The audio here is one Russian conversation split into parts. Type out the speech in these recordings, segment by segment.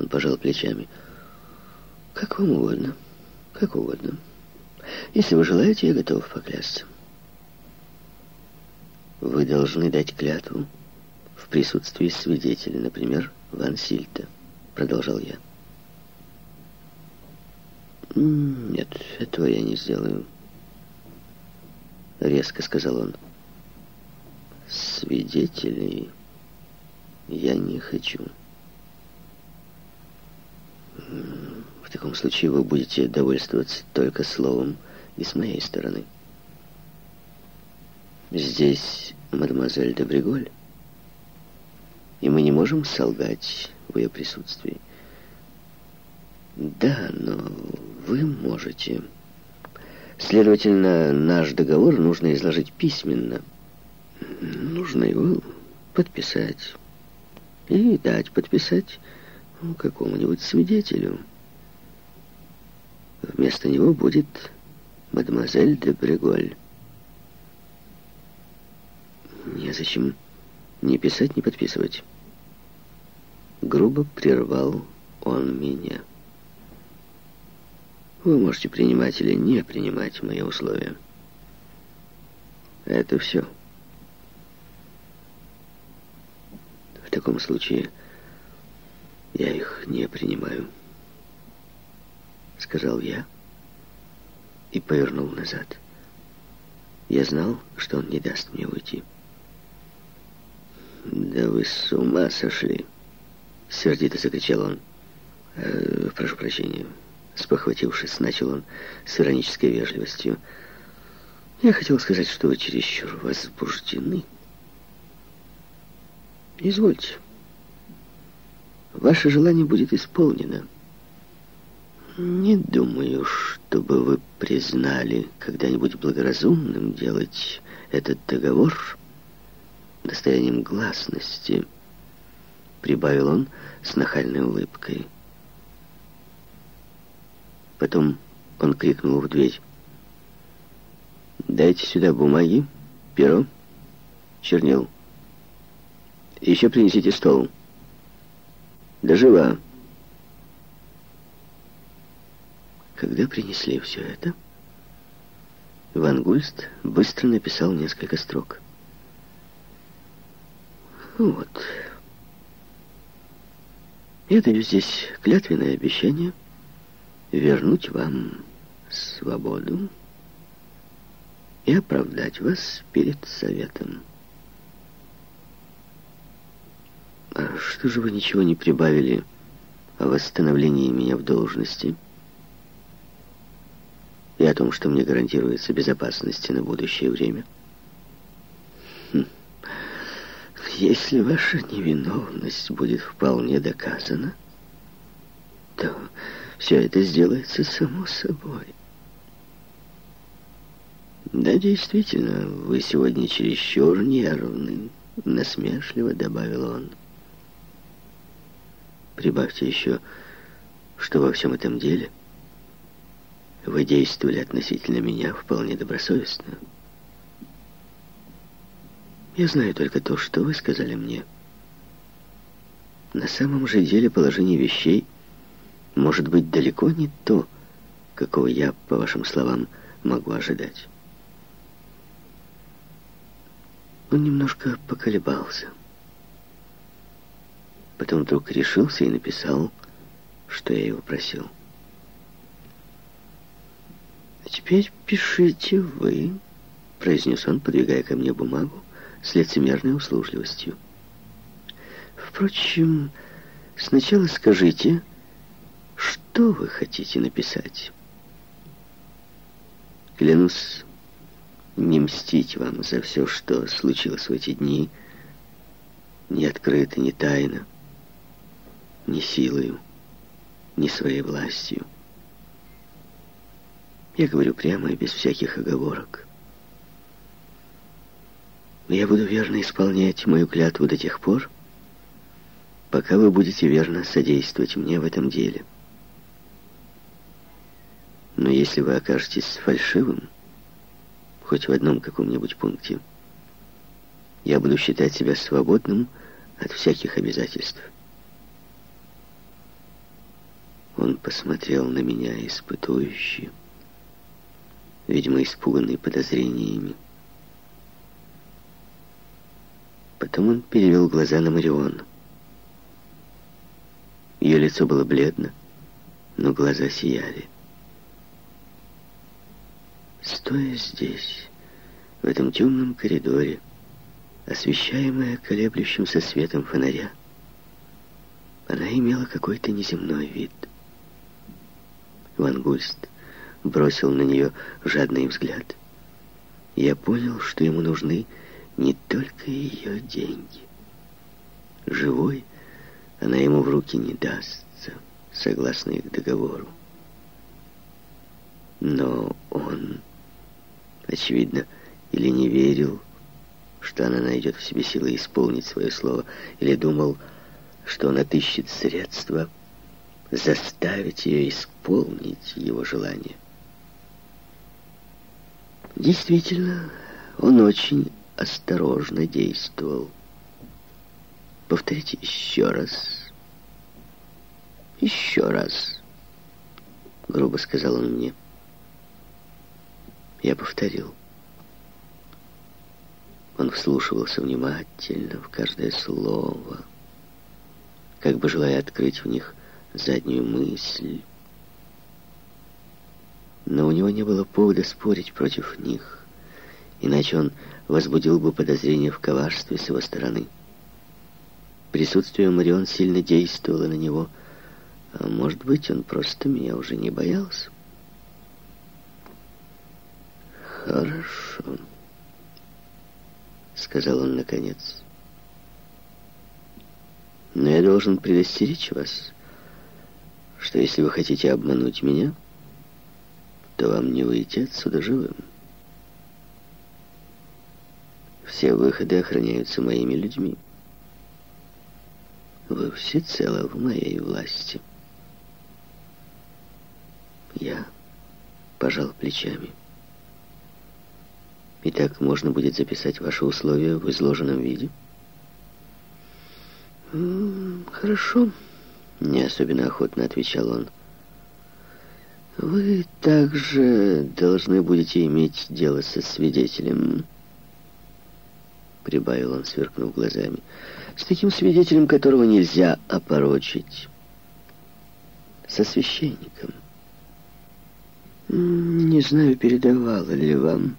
Он пожал плечами. Как вам угодно. Как угодно. Если вы желаете, я готов поклясться. Вы должны дать клятву в присутствии свидетеля, например, Ван Сильта, продолжал я. Нет, этого я не сделаю. Резко сказал он. Свидетелей я не хочу. В таком случае вы будете довольствоваться только словом и с моей стороны. Здесь мадемуазель де Бриголь, и мы не можем солгать в ее присутствии. Да, но вы можете. Следовательно, наш договор нужно изложить письменно. Нужно его подписать и дать подписать ну, какому-нибудь свидетелю. Вместо него будет мадемуазель де Бреголь. Незачем ни писать, ни подписывать. Грубо прервал он меня. Вы можете принимать или не принимать мои условия. Это все. В таком случае я их не принимаю, сказал я и повернул назад. Я знал, что он не даст мне уйти. «Да вы с ума сошли!» Сердито закричал он. «Э, «Прошу прощения». Спохватившись, начал он с иронической вежливостью. «Я хотел сказать, что вы чересчур возбуждены. Извольте. Ваше желание будет исполнено. Не думаю, чтобы вы признали когда-нибудь благоразумным делать этот договор достоянием гласности, прибавил он с нахальной улыбкой. Потом он крикнул в дверь. «Дайте сюда бумаги, перо, чернил. Еще принесите стол. Дожива». Когда принесли все это, Ван Гульст быстро написал несколько строк. Вот. Я даю здесь клятвенное обещание вернуть вам свободу и оправдать вас перед советом. А что же вы ничего не прибавили о восстановлении меня в должности и о том, что мне гарантируется безопасность на будущее время? — Если ваша невиновность будет вполне доказана, то все это сделается само собой. Да, действительно, вы сегодня чересчур нервны, насмешливо добавил он. Прибавьте еще, что во всем этом деле вы действовали относительно меня вполне добросовестно. Я знаю только то, что вы сказали мне. На самом же деле положение вещей может быть далеко не то, какого я, по вашим словам, могу ожидать. Он немножко поколебался. Потом вдруг решился и написал, что я его просил. «А теперь пишите вы», — произнес он, подвигая ко мне бумагу, с лицемерной услужливостью. Впрочем, сначала скажите, что вы хотите написать? Клянусь не мстить вам за все, что случилось в эти дни, не открыто, не тайно, ни силою, ни своей властью. Я говорю прямо и без всяких оговорок. Я буду верно исполнять мою клятву до тех пор, пока вы будете верно содействовать мне в этом деле. Но если вы окажетесь фальшивым, хоть в одном каком-нибудь пункте, я буду считать себя свободным от всяких обязательств. Он посмотрел на меня испытующе, видимо, испуганный подозрениями. Потом он перевел глаза на Марион. Ее лицо было бледно, но глаза сияли. Стоя здесь, в этом темном коридоре, освещаемая колеблющимся светом фонаря, она имела какой-то неземной вид. Ван Гульст бросил на нее жадный взгляд. Я понял, что ему нужны не только ее деньги. Живой она ему в руки не дастся, согласно их договору. Но он, очевидно, или не верил, что она найдет в себе силы исполнить свое слово, или думал, что он отыщет средства заставить ее исполнить его желание. Действительно, он очень осторожно действовал. Повторите еще раз. Еще раз. Грубо сказал он мне. Я повторил. Он вслушивался внимательно в каждое слово, как бы желая открыть в них заднюю мысль. Но у него не было повода спорить против них, иначе он возбудил бы подозрение в коварстве с его стороны. Присутствие Марион сильно действовало на него, а может быть, он просто меня уже не боялся. Хорошо сказал он наконец. Но я должен предостеречь вас, что если вы хотите обмануть меня, то вам не выйти отсюда живым. Все выходы охраняются моими людьми. Вы всецело в моей власти. Я пожал плечами. Итак, можно будет записать ваши условия в изложенном виде? «Хорошо», — не особенно охотно отвечал он. «Вы также должны будете иметь дело со свидетелем», — прибавил он, сверкнув глазами, «с таким свидетелем, которого нельзя опорочить, со священником. Не знаю, передавала ли вам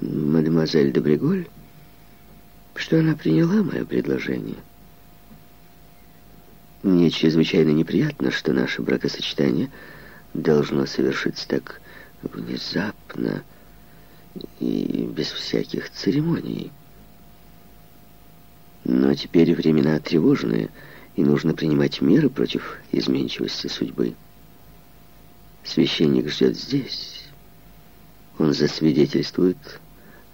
мадемуазель де что она приняла мое предложение. Мне чрезвычайно неприятно, что наше бракосочетание должно совершиться так внезапно и без всяких церемоний. Но теперь времена тревожные, и нужно принимать меры против изменчивости судьбы. Священник ждет здесь. Он засвидетельствует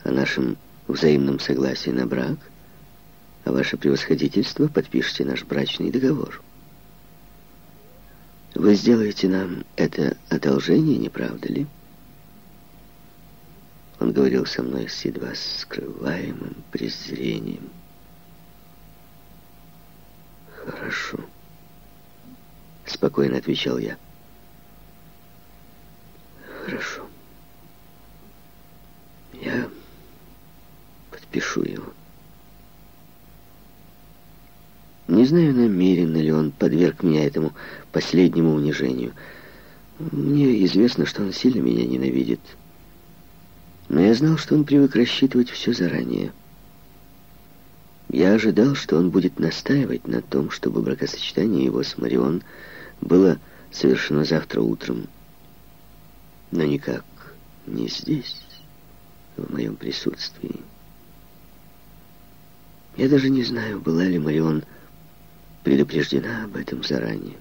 о нашем взаимном согласии на брак, а ваше превосходительство подпишите наш брачный договор. Вы сделаете нам это одолжение, не правда ли? Он говорил со мной с едва скрываемым презрением. «Хорошо», — спокойно отвечал я. «Хорошо. Я пишу его. Не знаю, намеренно ли он подверг меня этому последнему унижению. Мне известно, что он сильно меня ненавидит. Но я знал, что он привык рассчитывать все заранее. Я ожидал, что он будет настаивать на том, чтобы бракосочетание его с Марион было совершено завтра утром. Но никак не здесь, в моем присутствии. Я даже не знаю, была ли Марион предупреждена об этом заранее.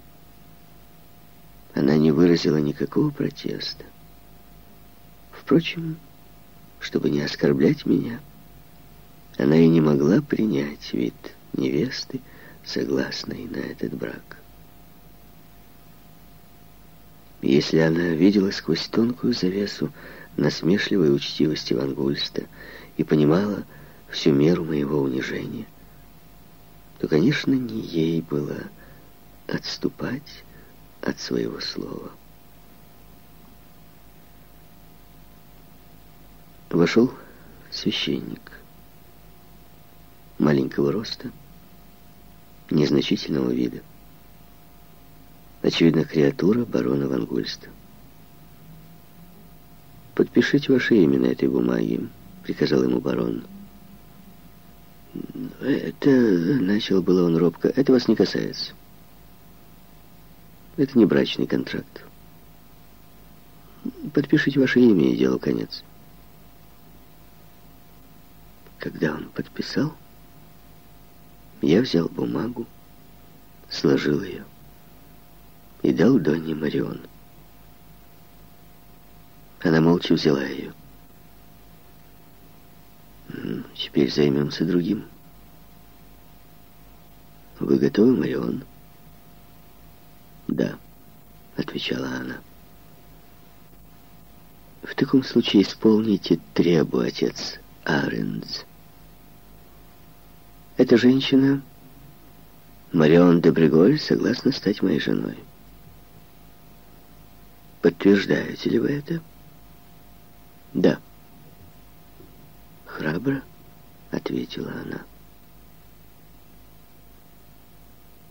Она не выразила никакого протеста. Впрочем, чтобы не оскорблять меня, она и не могла принять вид невесты, согласной на этот брак. Если она видела сквозь тонкую завесу насмешливой учтивости Вангульста и понимала, всю меру моего унижения, то, конечно, не ей было отступать от своего слова. Вошел священник маленького роста, незначительного вида. Очевидно, креатура барона Вангульста. «Подпишите ваше имя на этой бумаге», — приказал ему барон. «Это...» — начал было он робко. «Это вас не касается. Это не брачный контракт. Подпишите ваше имя, и делу конец». Когда он подписал, я взял бумагу, сложил ее и дал Донне Марион. Она молча взяла ее. Теперь займемся другим. Вы готовы, Марион? Да, отвечала она. В таком случае исполните требу, отец Арендс. Эта женщина, Марион де Бриголь, согласна стать моей женой. Подтверждаете ли вы это? Да. Храбро, ответила она.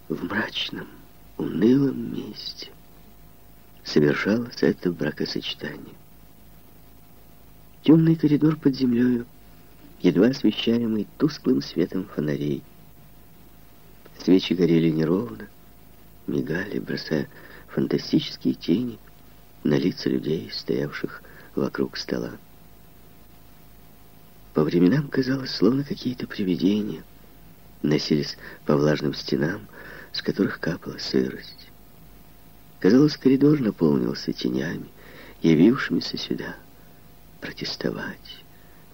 В мрачном, унылом месте совершалось это бракосочетание. Темный коридор под землею едва освещаемый тусклым светом фонарей. Свечи горели неровно, мигали, бросая фантастические тени на лица людей, стоявших вокруг стола. По временам казалось, словно какие-то привидения носились по влажным стенам, с которых капала сырость. Казалось, коридор наполнился тенями, явившимися сюда протестовать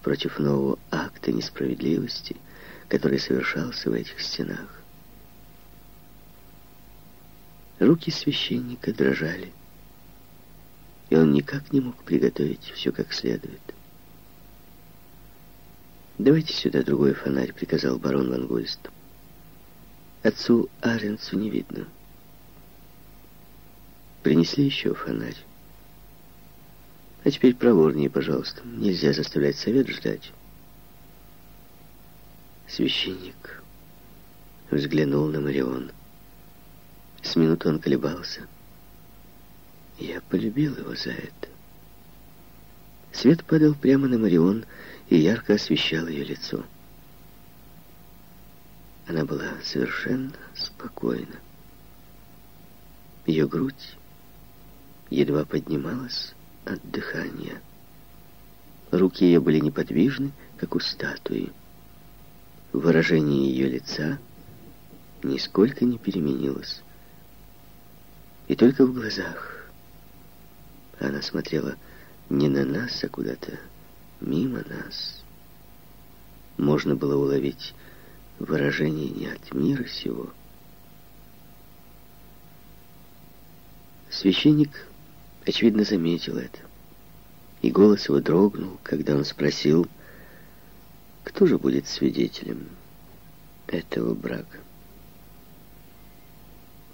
против нового акта несправедливости, который совершался в этих стенах. Руки священника дрожали, и он никак не мог приготовить все как следует. «Давайте сюда другой фонарь», — приказал барон Ван Гольст. Отцу Аренцу не видно. Принесли еще фонарь. А теперь проворнее, пожалуйста. Нельзя заставлять совет ждать. Священник взглянул на Марион. С минуты он колебался. Я полюбил его за это. Свет падал прямо на Марион и ярко освещал ее лицо. Она была совершенно спокойна. Ее грудь едва поднималась, от дыхания. Руки ее были неподвижны, как у статуи. Выражение ее лица нисколько не переменилось. И только в глазах она смотрела не на нас, а куда-то мимо нас. Можно было уловить выражение не от мира сего. Священник очевидно, заметил это. И голос его дрогнул, когда он спросил, кто же будет свидетелем этого брака.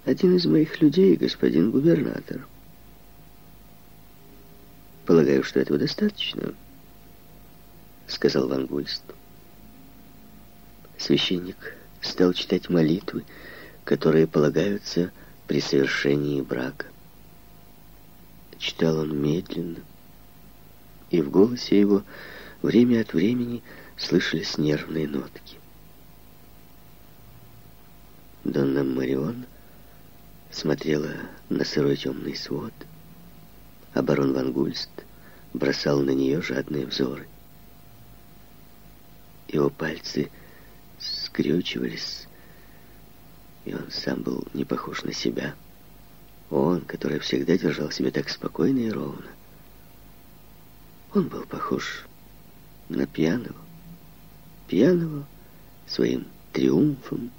Один из моих людей, господин губернатор. Полагаю, что этого достаточно, сказал Ван Гульст. Священник стал читать молитвы, которые полагаются при совершении брака. Читал он медленно, и в голосе его время от времени слышались нервные нотки. Донна Марион смотрела на сырой темный свод, а барон Ван Гульст бросал на нее жадные взоры. Его пальцы скрючивались, и он сам был не похож на себя. Он, который всегда держал себя так спокойно и ровно. Он был похож на пьяного. Пьяного своим триумфом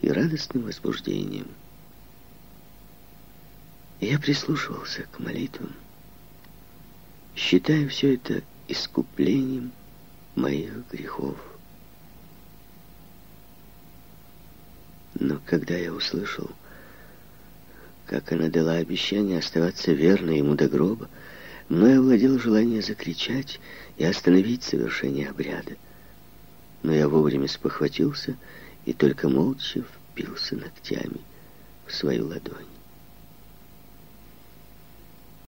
и радостным возбуждением. Я прислушивался к молитвам, считая все это искуплением моих грехов. Но когда я услышал как она дала обещание оставаться верной ему до гроба, мной овладело желание закричать и остановить совершение обряда. Но я вовремя спохватился и только молча впился ногтями в свою ладонь.